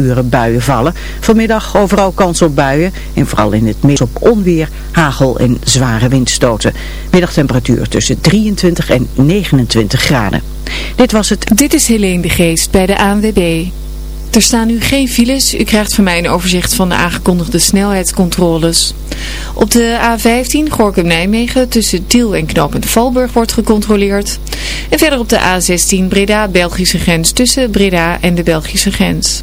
uren buien vallen. Vanmiddag overal kans op buien en vooral in het midden op onweer, hagel en zware windstoten. Middagtemperatuur tussen 23 en 29 graden. Dit was het. Dit is Helene de Geest bij de ANWB. Er staan nu geen files. U krijgt van mij een overzicht van de aangekondigde snelheidscontroles. Op de A15 Gorkum-Nijmegen tussen Tiel en Knopend Valburg wordt gecontroleerd. En verder op de A16 Breda-Belgische grens tussen Breda en de Belgische grens.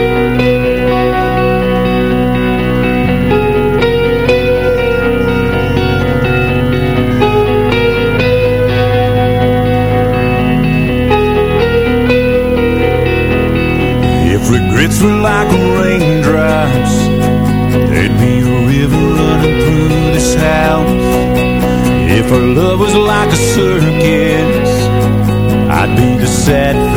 Were like raindrops, there'd be a river running through this house. If our love was like a circus, I'd be the sad-faced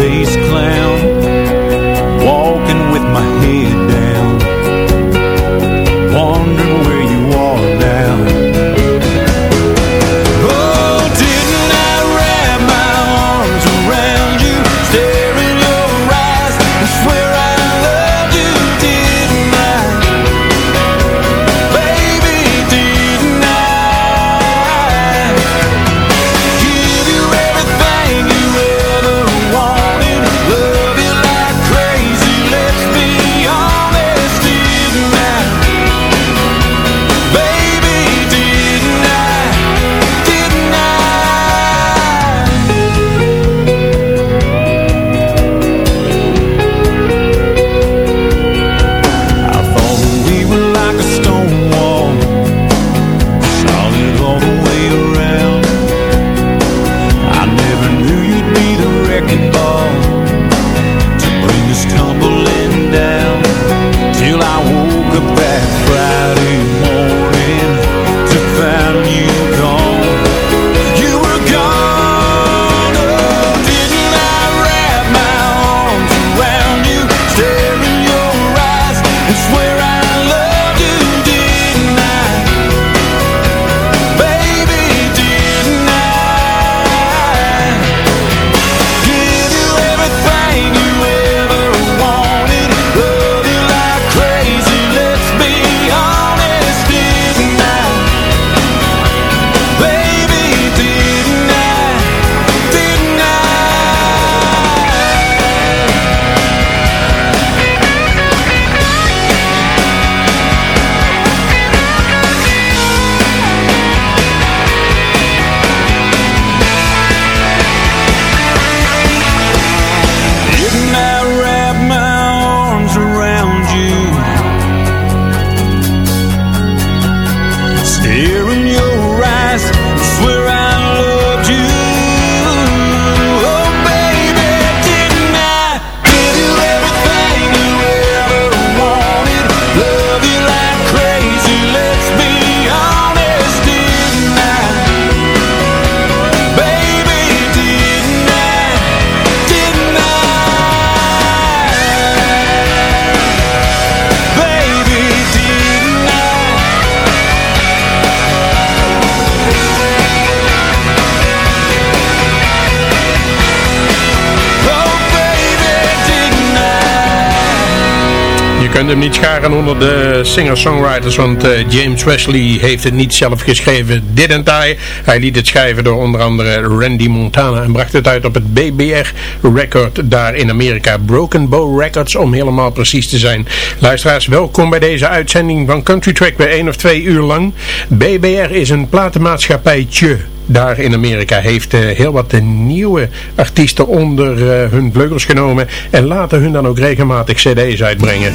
kunt hem niet scharen onder de singer-songwriters, want uh, James Wesley heeft het niet zelf geschreven, didn't I? Hij liet het schrijven door onder andere Randy Montana en bracht het uit op het BBR record daar in Amerika. Broken Bow Records om helemaal precies te zijn. Luisteraars, welkom bij deze uitzending van Country Track bij 1 of 2 uur lang. BBR is een platenmaatschappijtje daar in Amerika heeft uh, heel wat nieuwe artiesten onder uh, hun vleugels genomen en laten hun dan ook regelmatig cd's uitbrengen.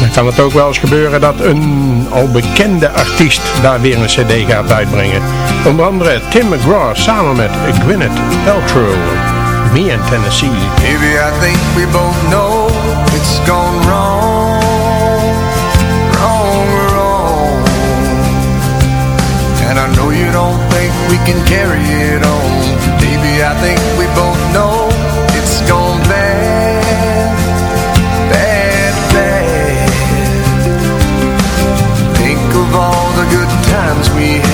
Dan kan het ook wel eens gebeuren dat een al bekende artiest daar weer een cd gaat uitbrengen. Onder andere Tim McGraw samen met Gwyneth Paltrow. Me and Tennessee. Maybe I think we both know it's gone. Wrong, we can carry it on. Maybe I think we both know it's gone bad. Bad, bad. Think of all the good times we had.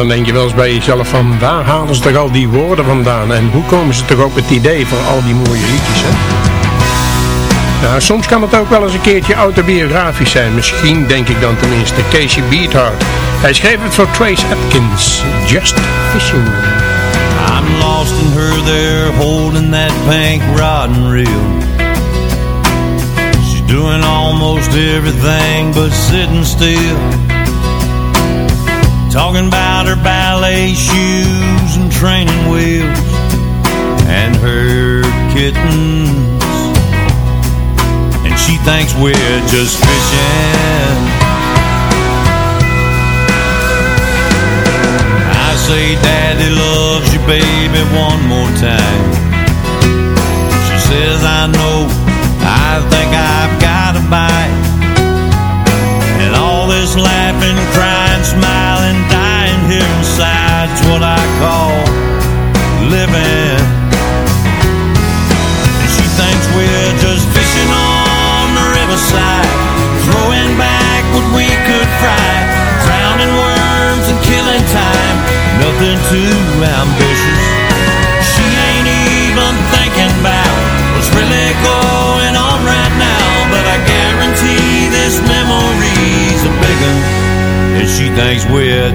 Dan denk je wel eens bij jezelf van waar halen ze toch al die woorden vandaan en hoe komen ze toch op het idee voor al die mooie liedjes hè? Soms kan het ook wel eens een keertje autobiografisch zijn. Misschien denk ik dan tenminste Casey Beathard. Hij schreef het voor Trace Atkins. Just Fishing. I'm lost in her there holding that pink rod and reel. She's doing almost everything but sitting still. Talking about her ballet shoes and training wheels. and her kittens. And she thinks we're just fishing. I say, Daddy loves you, baby, one more time. She says, I know, I think I've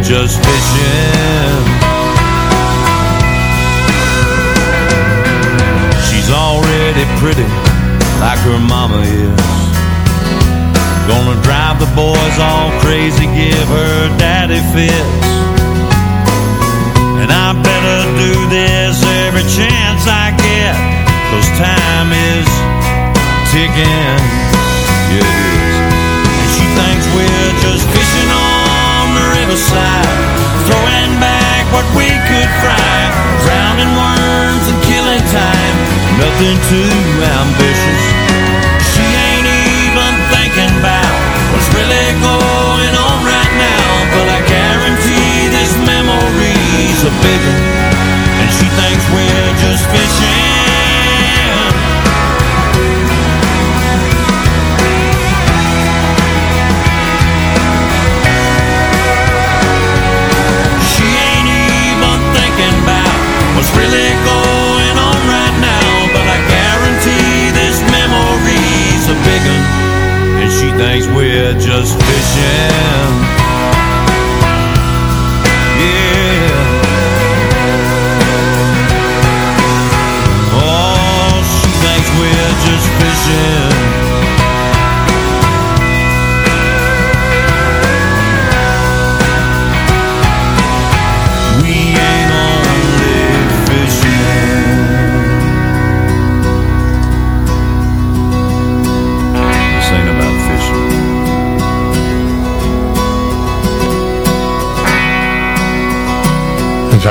just fishing. She's already pretty, like her mama is. Gonna drive the boys all crazy, give her daddy fits. And I better do this every chance I get, cause time is ticking. Yeah, riverside, throwing back what we could fry, drowning worms and killing time. Nothing too ambitious. She ain't even thinking about what's really going on right now. But I guarantee this memory's a big thinks we're just fishing.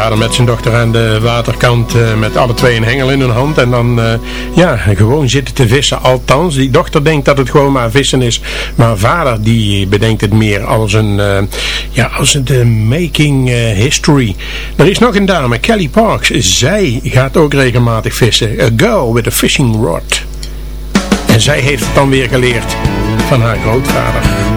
Vader met zijn dochter aan de waterkant eh, met alle twee een hengel in hun hand. En dan eh, ja, gewoon zitten te vissen. Althans, die dochter denkt dat het gewoon maar vissen is. Maar vader die bedenkt het meer als een, eh, ja, als een making history. Er is nog een dame, Kelly Parks. Zij gaat ook regelmatig vissen. A girl with a fishing rod. En zij heeft het dan weer geleerd van haar grootvader.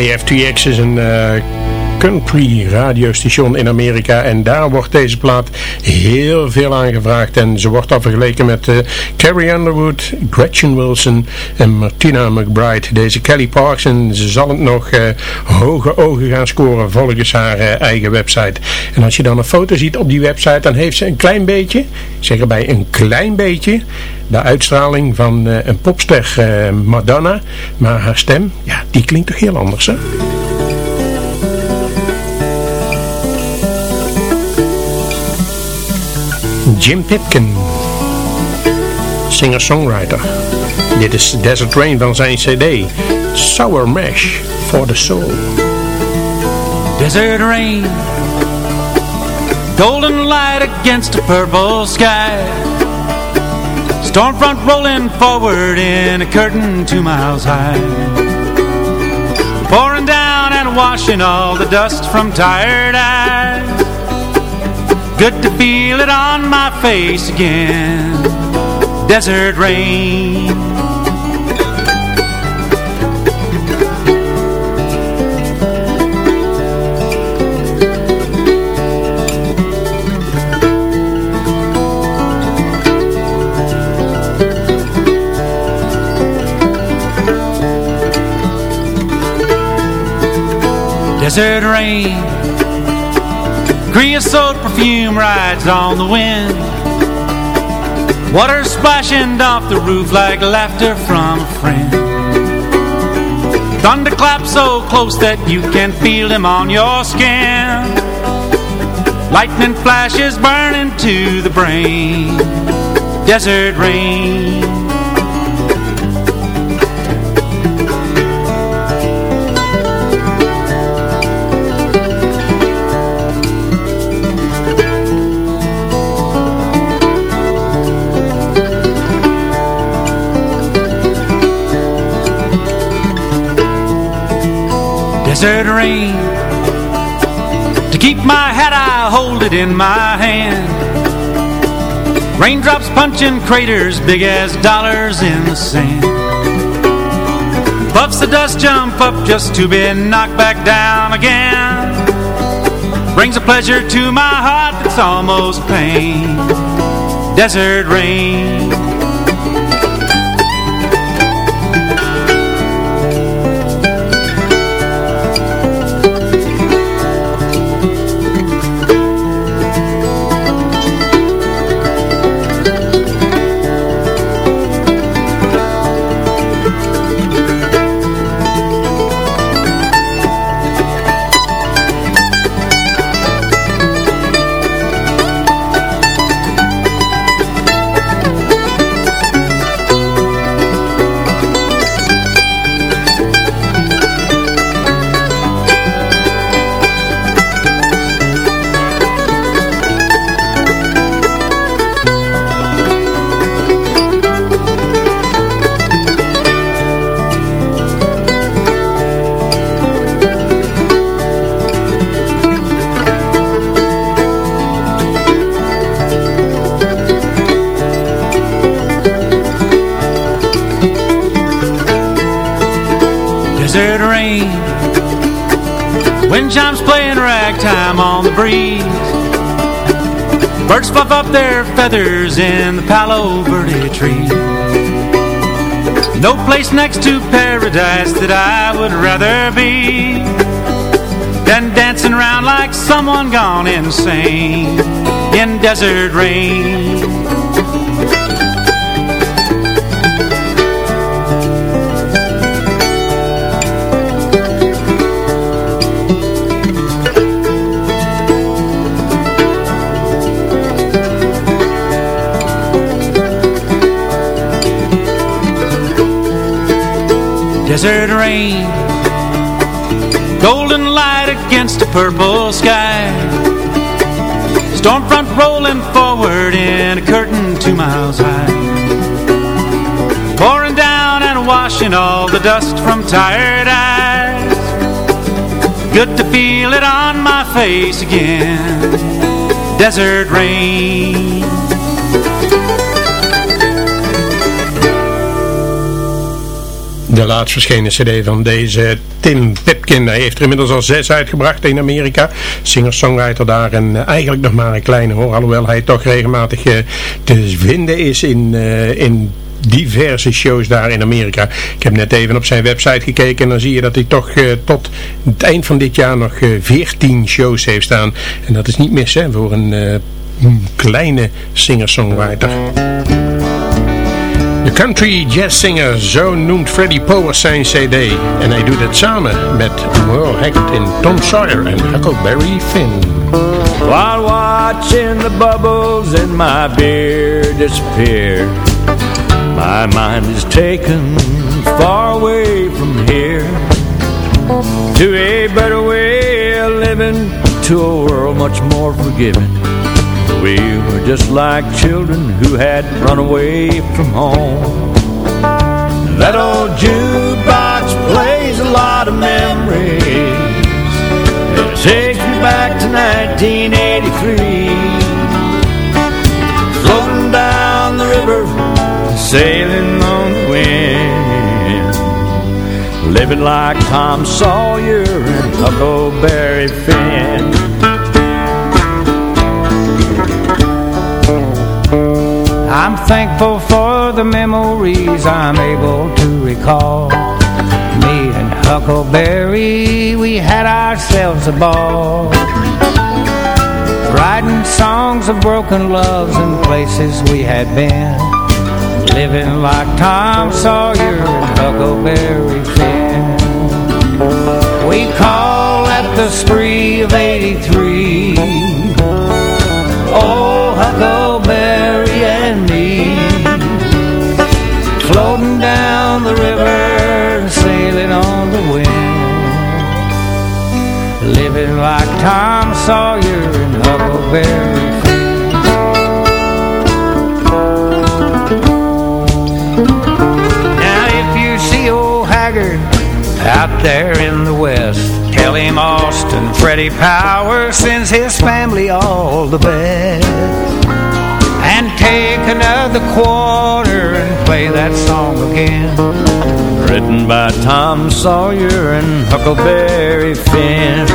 KF2X is een eh, country radiostation in Amerika en daar wordt deze plaat heel veel aangevraagd en ze wordt al vergeleken met eh, Carrie Underwood, Gretchen Wilson en Martina McBride. Deze Kelly Parks en ze zal het nog eh, hoge ogen gaan scoren volgens haar eh, eigen website. En als je dan een foto ziet op die website dan heeft ze een klein beetje, zeg erbij een klein beetje, de uitstraling van een popster Madonna, maar haar stem, ja, die klinkt toch heel anders hè? Jim Pipkin, singer-songwriter. Dit is Desert Rain van zijn cd, Sour Mash for the Soul. Desert rain, golden light against a purple sky. Stormfront rolling forward in a curtain two miles high. Pouring down and washing all the dust from tired eyes. Good to feel it on my face again. Desert rain. Desert rain Creosote perfume rides on the wind. Water splashing off the roof like laughter from a friend. Thunderclap so close that you can feel them on your skin. Lightning flashes burning to the brain. Desert rain desert rain To keep my hat I hold it in my hand. Raindrops punching craters big as dollars in the sand. Puffs of dust jump up just to be knocked back down again. Brings a pleasure to my heart that's almost pain. Desert rain desert rain. Wind chimes playing ragtime on the breeze. Birds fluff up their feathers in the Palo Verde tree. No place next to paradise that I would rather be Than dancing around like someone gone insane In desert rain desert rain. Golden light against a purple sky. Stormfront rolling forward in a curtain two miles high. Pouring down and washing all the dust from tired eyes. Good to feel it on my face again. Desert rain De laatst verschenen cd van deze Tim Pipkin. Hij heeft er inmiddels al zes uitgebracht in Amerika. Singer-songwriter daar en eh, eigenlijk nog maar een kleine hoor. Alhoewel hij toch regelmatig eh, te vinden is in, eh, in diverse shows daar in Amerika. Ik heb net even op zijn website gekeken en dan zie je dat hij toch tot het eind van dit jaar nog 14 shows heeft staan. En dat is niet mis hè, voor een kleine singer-songwriter. De country jazz singer, zo noemt Freddie Powers zijn cd. En hij doet het samen met Merle Haggard in Tom Sawyer en Huckleberry Finn. While watching the bubbles in my beer disappear My mind is taken far away from here To a better way of living To a world much more forgiving We were just like children who had run away from home. That old jukebox plays a lot of memories. It takes me back to 1983. Floating down the river, sailing on the wind. Living like Tom Sawyer and Huckleberry Finn. I'm thankful for the memories I'm able to recall. Me and Huckleberry, we had ourselves a ball. Writing songs of broken loves and places we had been. Living like Tom Sawyer and Huckleberry Finn. We call at the spree of 83 Oh, down the river Sailing on the wind. Living like Tom Sawyer and Huckleberry Now if you see old Haggard out there in the west Tell him Austin Freddie Power sends his family all the best take another quarter and play that song again. Written by Tom Sawyer and Huckleberry Finn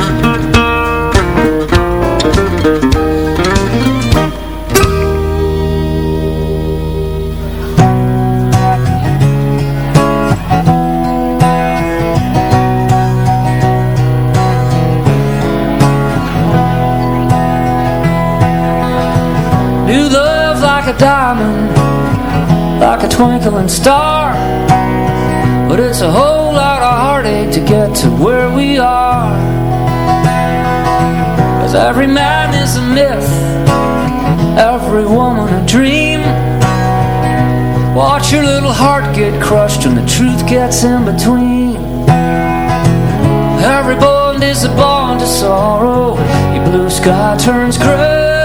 like a diamond, like a twinkling star. But it's a whole lot of heartache to get to where we are. Cause every man is a myth, every woman a dream. Watch your little heart get crushed when the truth gets in between. Every bond is a bond of sorrow. Your blue sky turns gray.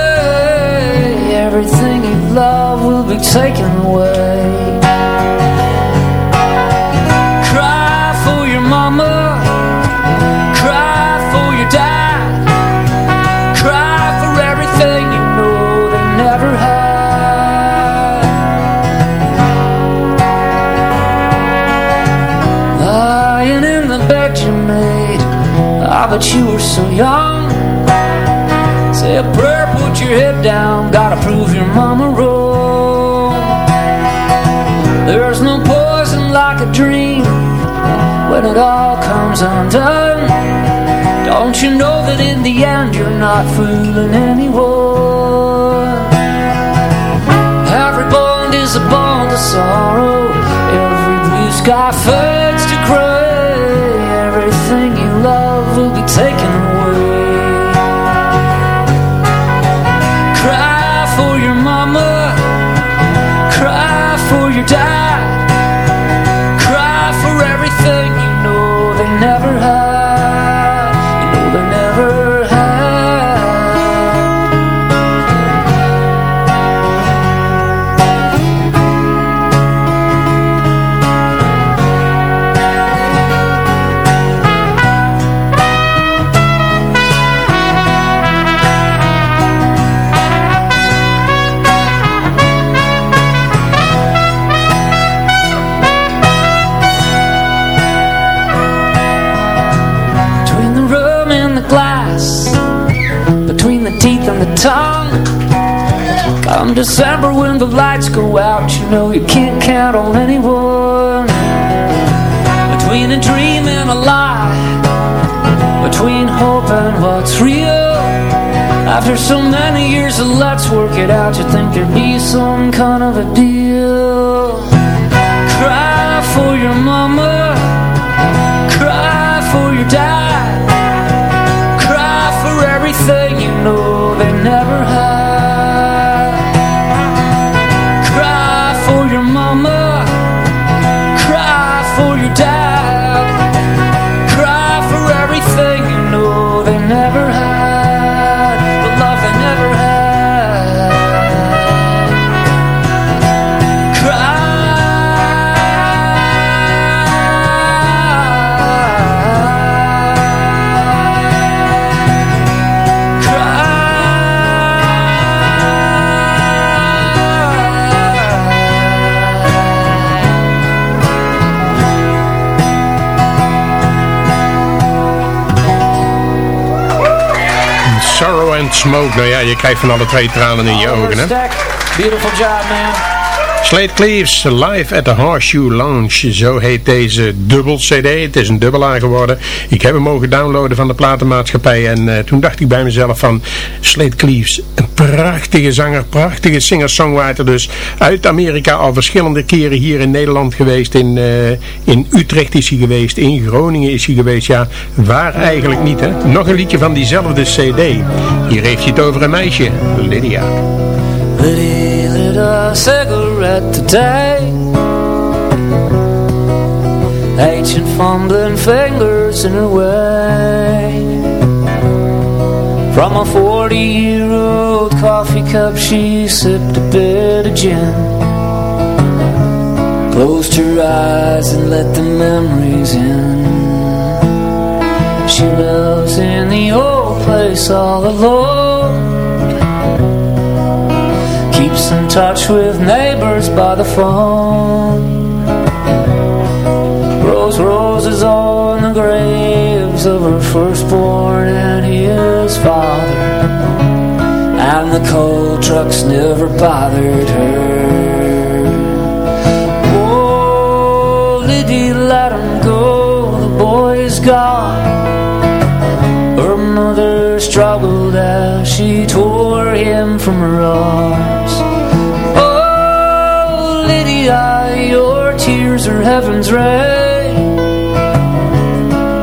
Everything love will be taken away. Cry for your mama. Cry for your dad. Cry for everything you know they never had. Lying in the bed you made. Ah, but you were so young. Say a prayer, put your head down. Gotta prove your mama when it all comes undone. Don't you know that in the end you're not fooling anyone? Every bond is a bond of sorrow. Every blue sky fades December when the lights go out, you know you can't count on anyone. Between a dream and a lie, between hope and what's real. After so many years of let's work it out, you think there'd be some kind of a deal. Smoke. Nou ja, je krijgt van alle twee tranen in je ogen, hè? Beautiful job, man. Slate Cleaves Live at the Horseshoe Lounge. Zo heet deze dubbel cd. Het is een dubbelaar geworden. Ik heb hem mogen downloaden van de platenmaatschappij. En eh, toen dacht ik bij mezelf van... Slate Cleaves, een prachtige zanger, prachtige singer-songwriter dus. Uit Amerika al verschillende keren hier in Nederland geweest. In, eh, in Utrecht is hij geweest. In Groningen is hij geweest. Ja, waar eigenlijk niet hè. Nog een liedje van diezelfde cd. Hier heeft hij het over een meisje. Lydia. Liddy lit a cigarette today fumbling fingers in her way From a 40-year-old coffee cup she sipped a bit of gin. Closed her eyes and let the memories in. She lives in the old place all alone. Keeps in touch with neighbors by the phone. Rose roses on the graves of her firstborn and his father. And the coal trucks never bothered her. Oh, Liddy, let him go, the boy is gone. Her mother struggled as she tore him from her arms. Oh, Lydia, your tears are heaven's rain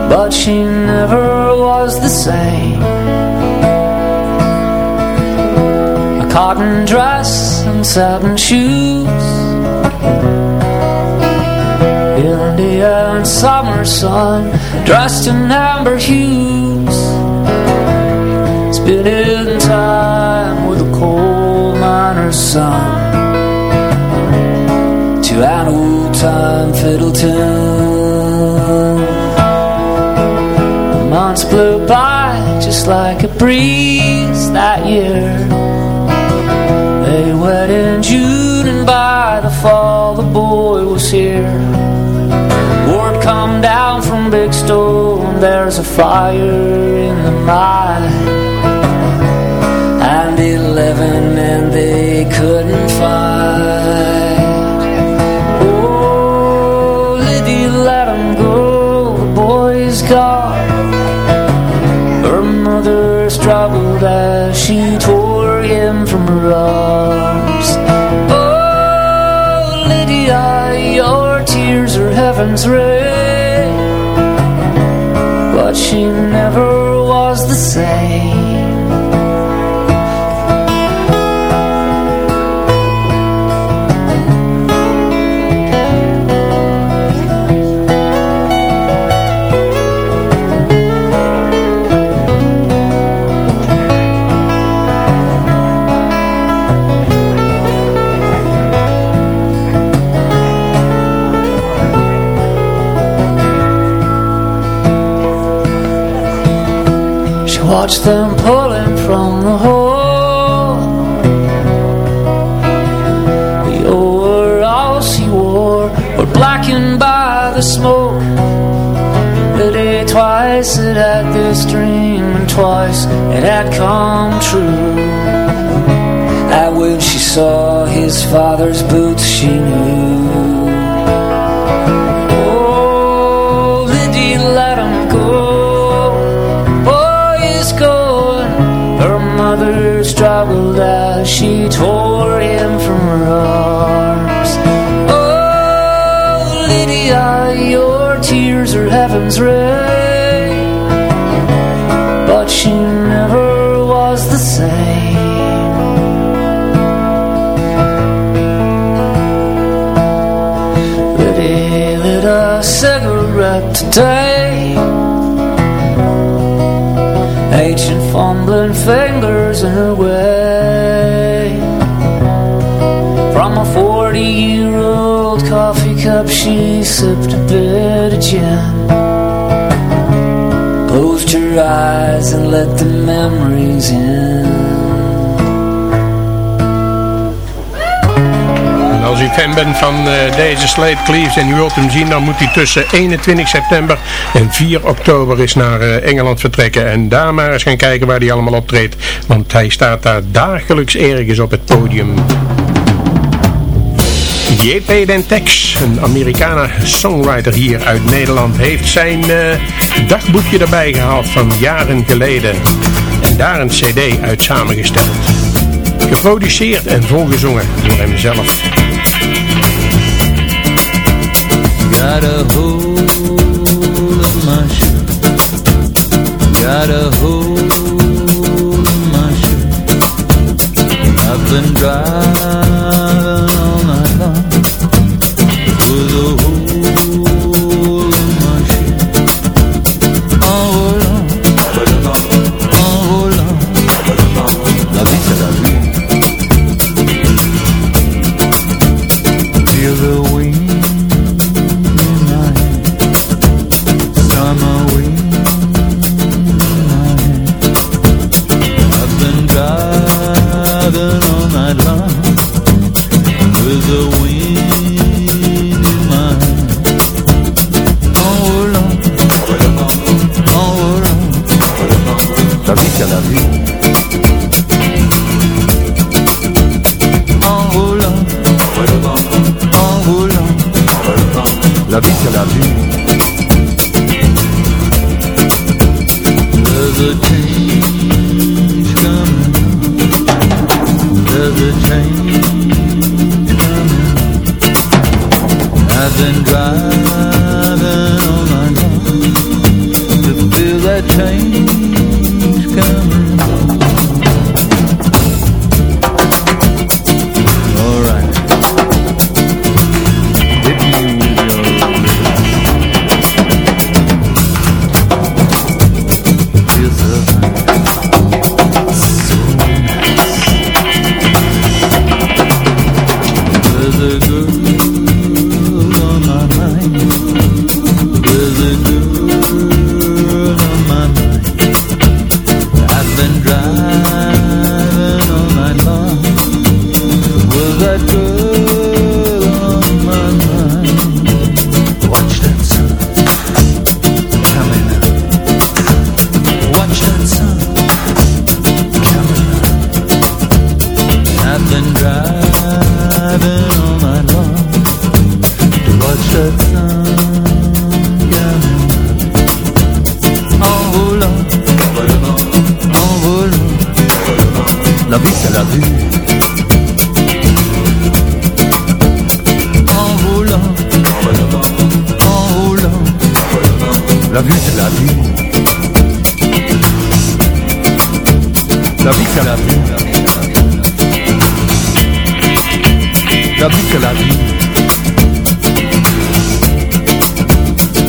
But she never was the same. A cotton dress and satin shoes. Indian summer sun Dressed in amber hues. Spending time with a coal miner's son. To an old time fiddle tune months blew by just like a breeze that year. They went in June and by the fall the boy was here. Word come down from Big Stone There's a fire in the mine. And eleven men they couldn't find arms. Oh, Lydia, your tears are heaven's rain But she never was the same She watched them pulling from the hole. The overalls he wore Were blackened by the smoke. The day twice it had this dream And twice it had come true. And when she saw his father's boots she knew she tore him from her arms. Oh, Lydia, your tears are heaven's rain. But she never was the same. Liddy lit a cigarette today. Ancient fumbling fingers in her way She sipped a bit of gin Closed eyes and let the memories in als u fan bent van eh, deze Slate Cleaves en u wilt hem zien, dan moet hij tussen 21 september en 4 oktober eens naar eh, Engeland vertrekken. En daar maar eens gaan kijken waar hij allemaal optreedt. Want hij staat daar dagelijks ergens op het podium. J.P. Dentex, een Amerikaner songwriter hier uit Nederland, heeft zijn eh, dagboekje erbij gehaald van jaren geleden. En daar een cd uit samengesteld. Geproduceerd en volgezongen door hemzelf. Got a hold of my shirt. Got a hold of my shirt. I've been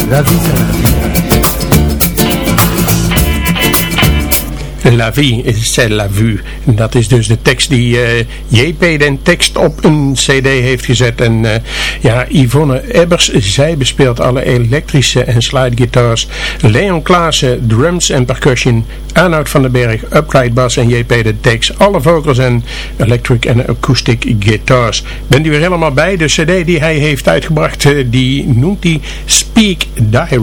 La vie c'est la vie. La vie, c'est la vue. Dat is dus de tekst die eh, JP den tekst op een cd heeft gezet. En eh, ja, Yvonne Ebbers, zij bespeelt alle elektrische en slide guitars. Leon Klaassen, drums en percussion. Arnoud van den Berg, upright bass en JP den tekst. Alle vocals en electric en acoustic guitars. Bent u er helemaal bij? De cd die hij heeft uitgebracht, eh, die noemt hij Speak Diary.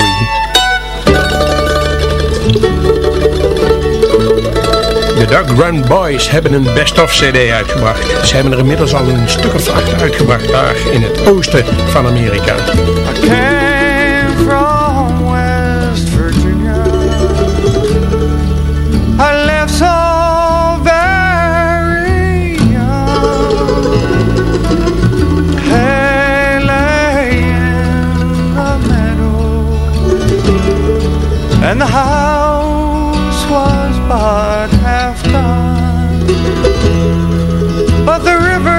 De De Dug Run Boys hebben een best-of cd uitgebracht. Ze hebben er inmiddels al een stuk of acht uitgebracht daar in het oosten van Amerika. But the river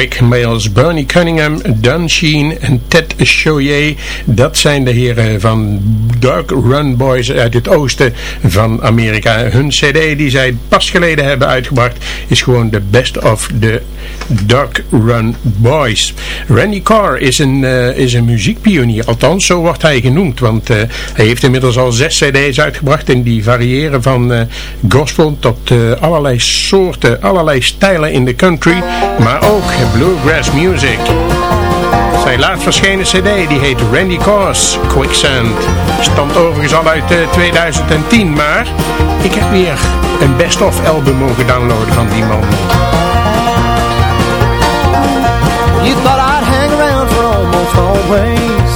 Rick Mayles, Bernie Cunningham, Don Sheen en Ted Choyer. Dat zijn de heren van Dark Run Boys uit het oosten van Amerika. Hun cd die zij pas geleden hebben uitgebracht is gewoon de best of the Dark Run Boys. Randy Carr is een, eh, is een muziekpionier, althans zo wordt hij genoemd. Want eh, hij heeft inmiddels al zes cd's uitgebracht en die variëren van eh, gospel tot allerlei soorten, allerlei stijlen in de country, maar ook bluegrass music. Zijn laatst verschenen cd die heet Randy Carr's Quicksand. Stamt overigens al uit eh, 2010, maar ik heb weer een best-of album mogen downloaden van die man. You thought I'd hang around for almost always.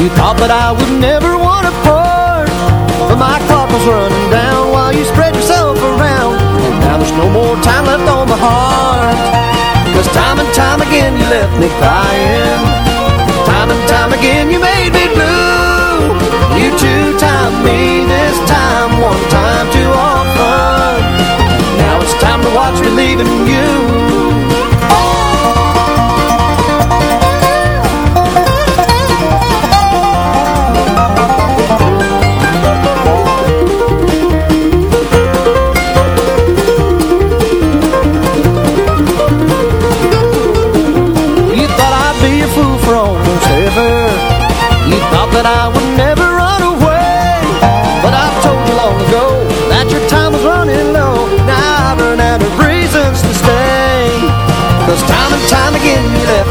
You thought that I would never want to part. But my clock was running down while you spread yourself around. And now there's no more time left on my heart. Cause time and time again you left me crying. Time and time again you made me blue. You two-time me this time, one time too often. Now it's time to watch me leaving you.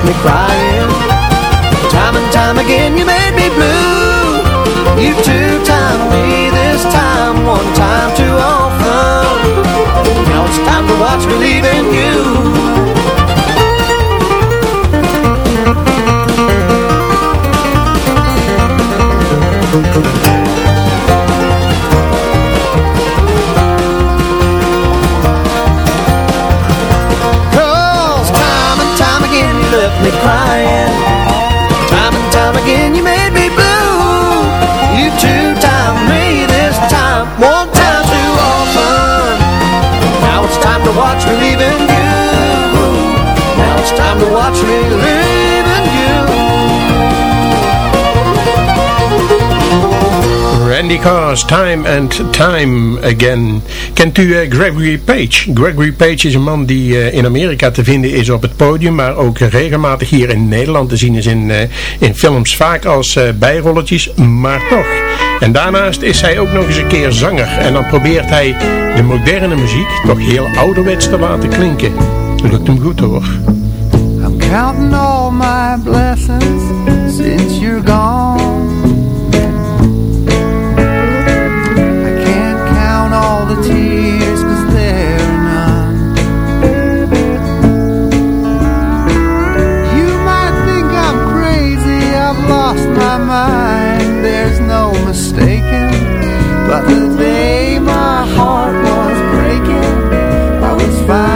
me crying. Time and time again you made me blue. You two-time me this time One time too often. Now it's time to watch me leaving Because Time and Time Again. Kent u eh, Gregory Page? Gregory Page is een man die eh, in Amerika te vinden is op het podium, maar ook regelmatig hier in Nederland te zien is in, eh, in films. Vaak als bijrolletjes, maar toch. En daarnaast is hij ook nog eens een keer zanger. En dan probeert hij de moderne muziek toch heel ouderwets te laten klinken. Lukt hem goed hoor. I'm counting all my blessings since you're gone. mind, there's no mistaking. But the day my heart was breaking, I was fine.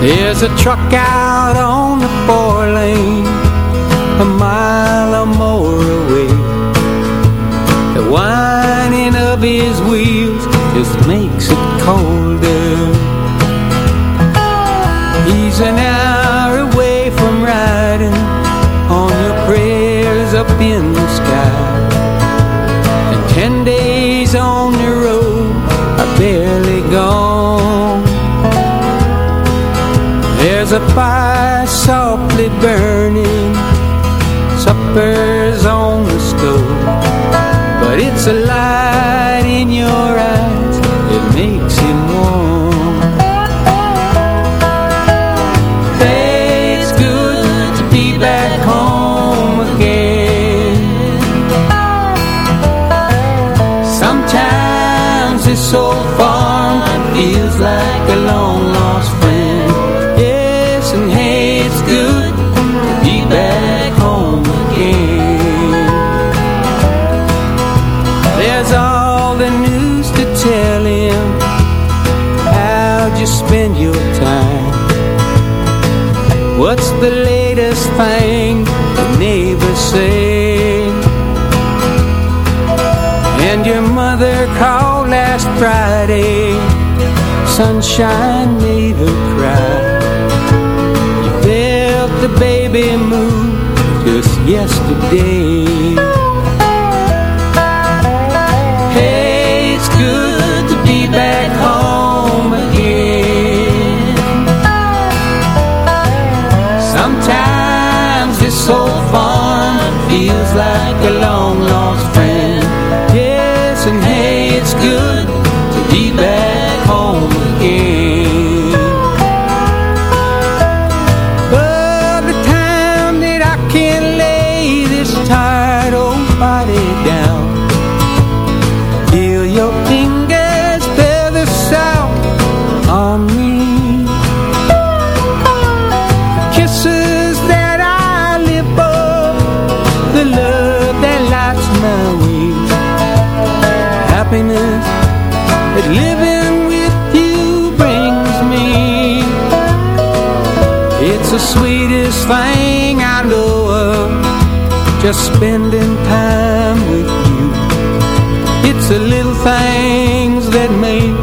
There's a truck out on the four lane A mile or more away. The whining of his wheels Just makes it colder. He's an fire softly burning, What's the latest thing the neighbors say? And your mother called last Friday. Sunshine made her cry. You felt the baby move just yesterday feels like a long just spending time with you. It's the little things that make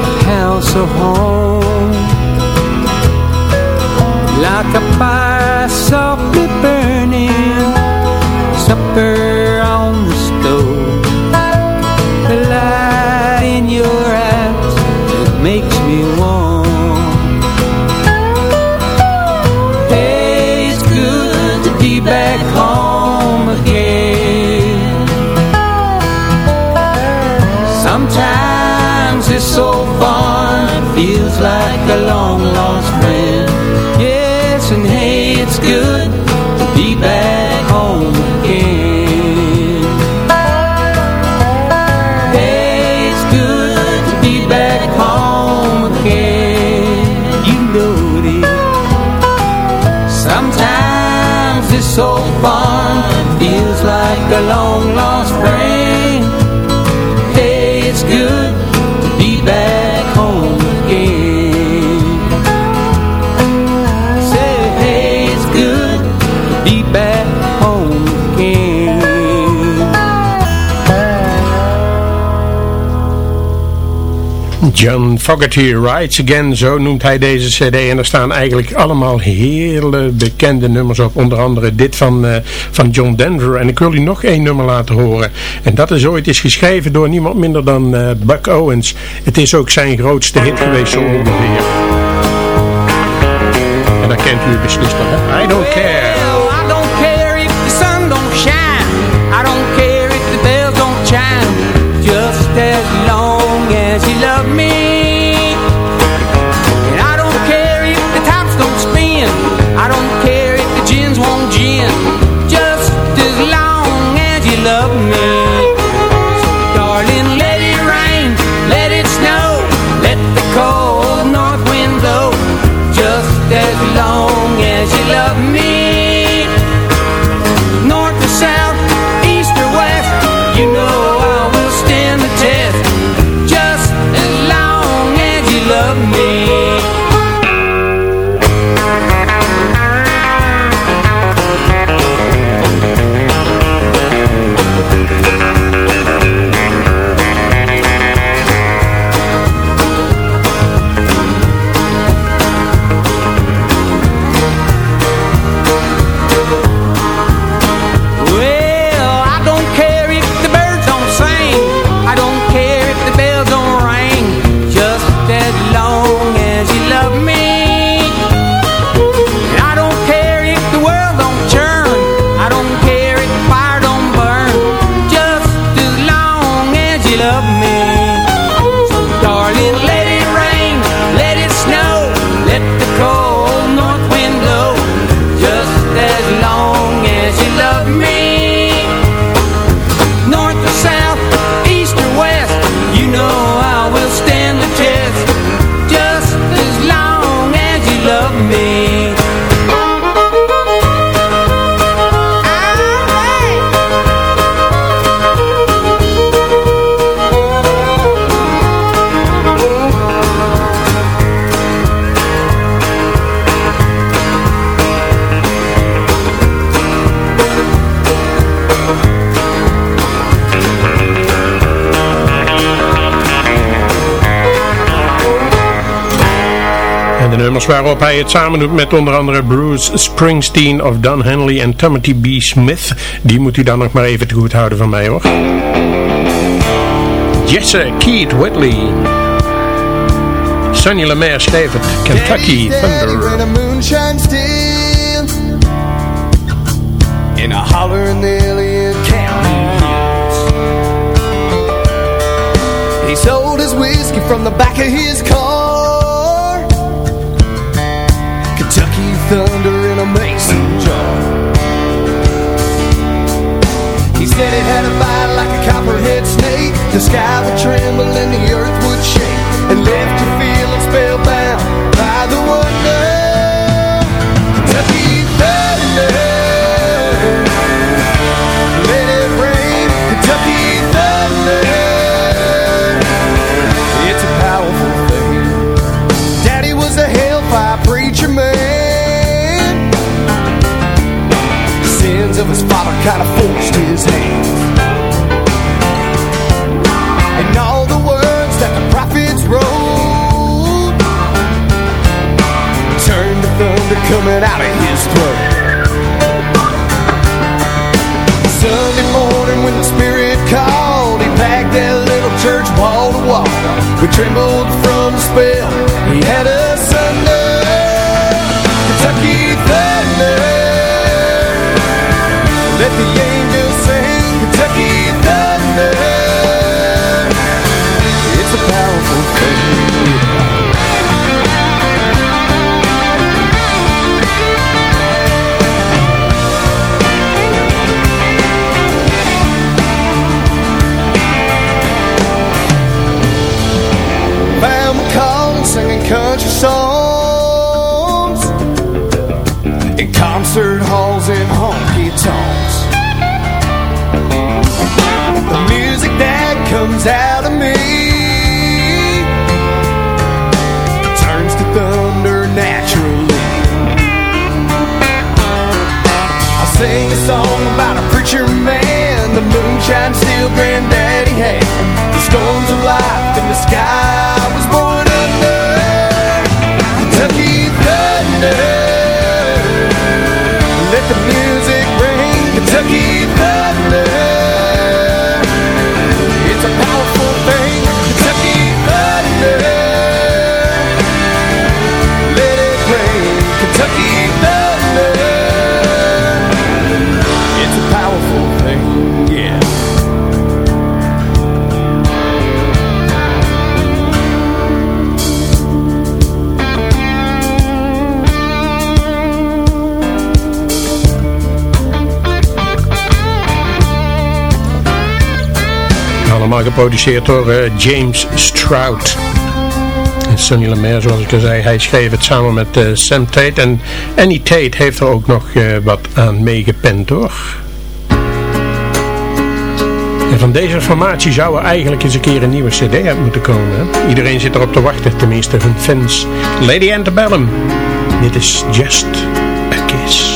a house a home like a fire a long lost friend. Yes, and hey, it's good to be back home again. Hey, it's good to be back home again. You know it is. Sometimes this old farm feels like a long lost John Fogerty Rides Again, zo noemt hij deze cd. En er staan eigenlijk allemaal hele bekende nummers op. Onder andere dit van, eh, van John Denver. En ik wil u nog één nummer laten horen. En dat is ooit is geschreven door niemand minder dan eh, Buck Owens. Het is ook zijn grootste hit geweest zo ongeveer. En dat kent u beslist hè? I don't care. Nummers waarop hij het samen doet met onder andere Bruce Springsteen of Don Henley en Timothy B. Smith. Die moet u dan nog maar even te goed houden van mij hoor. Jesse Keith Whitley. Sonny Lemaire schreef het. Kentucky Thunder. In a holler in the Elliott County. He sold his whiskey from the back of his car mason jar He said it had a bite like a copperhead snake. The sky would tremble and the earth would shake. And left you feeling spellbound by the wonder. Kentucky Thunder Let it rain. Kentucky Thunder It's a powerful thing. Daddy was a hellfire preacher man The of his father kind of forced his hand. And all the words that the prophets wrote Turned to thunder coming out of his throat Sunday morning when the spirit called He packed that little church wall to wall We trembled from the spell. He had us under concert halls and honky sing a song about a preacher man. The moonshine still granddaddy had. The storms of life in the sky was born under. Kentucky thunder. Let the music ring Kentucky Geproduceerd door eh, James Stroud. En Sonny Lemaire, zoals ik al zei, hij schreef het samen met eh, Sam Tate. En Annie Tate heeft er ook nog eh, wat aan meegepend hoor. En van deze formatie zou er eigenlijk eens een keer een nieuwe cd uit moeten komen. Iedereen zit erop te wachten, tenminste hun fans. Lady Antebellum, dit is Just a Kiss.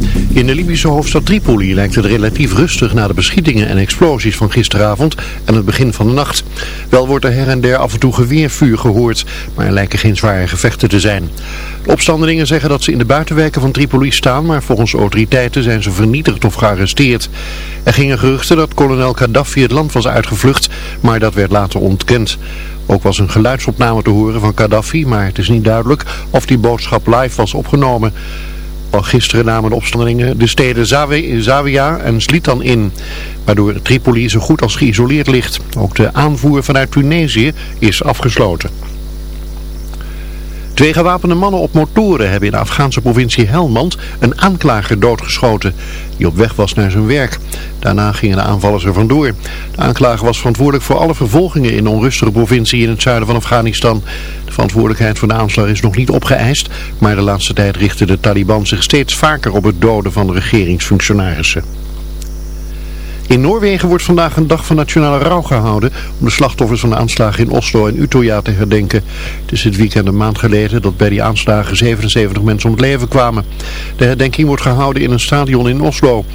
In de Libische hoofdstad Tripoli lijkt het relatief rustig na de beschietingen en explosies van gisteravond en het begin van de nacht. Wel wordt er her en der af en toe geweervuur gehoord, maar er lijken geen zware gevechten te zijn. De opstandelingen zeggen dat ze in de buitenwijken van Tripoli staan, maar volgens autoriteiten zijn ze vernietigd of gearresteerd. Er gingen geruchten dat kolonel Gaddafi het land was uitgevlucht, maar dat werd later ontkend. Ook was een geluidsopname te horen van Gaddafi, maar het is niet duidelijk of die boodschap live was opgenomen. Al gisteren namen de opstandelingen de steden Zawi- Zawiya en Slitan in, waardoor Tripoli zo goed als geïsoleerd ligt. Ook de aanvoer vanuit Tunesië is afgesloten. Twee gewapende mannen op motoren hebben in de Afghaanse provincie Helmand een aanklager doodgeschoten die op weg was naar zijn werk. Daarna gingen de aanvallers er vandoor. De aanklager was verantwoordelijk voor alle vervolgingen in de onrustige provincie in het zuiden van Afghanistan. De verantwoordelijkheid voor de aanslag is nog niet opgeëist, maar de laatste tijd richten de Taliban zich steeds vaker op het doden van regeringsfunctionarissen. In Noorwegen wordt vandaag een dag van nationale rouw gehouden om de slachtoffers van de aanslagen in Oslo en Utøya te herdenken. Het is dit weekend een maand geleden dat bij die aanslagen 77 mensen om het leven kwamen. De herdenking wordt gehouden in een stadion in Oslo.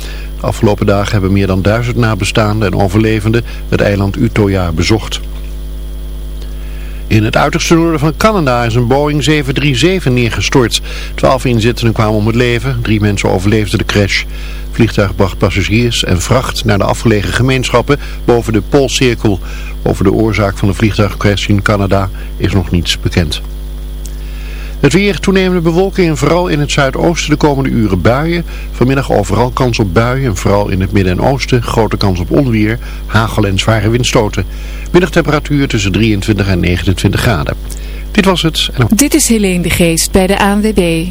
Afgelopen dagen hebben meer dan duizend nabestaanden en overlevenden het eiland Utøya bezocht. In het uiterste noorden van Canada is een Boeing 737 neergestort. Twaalf inzittenden kwamen om het leven, drie mensen overleefden de crash. Het vliegtuig bracht passagiers en vracht naar de afgelegen gemeenschappen boven de Poolcirkel. Over de oorzaak van de vliegtuigcrash in Canada is nog niets bekend. Het weer, toenemende bewolking en vooral in het zuidoosten de komende uren buien. Vanmiddag overal kans op buien en vooral in het midden en oosten grote kans op onweer, hagel en zware windstoten. Middagtemperatuur tussen 23 en 29 graden. Dit was het. Dit is Helene de Geest bij de ANWB.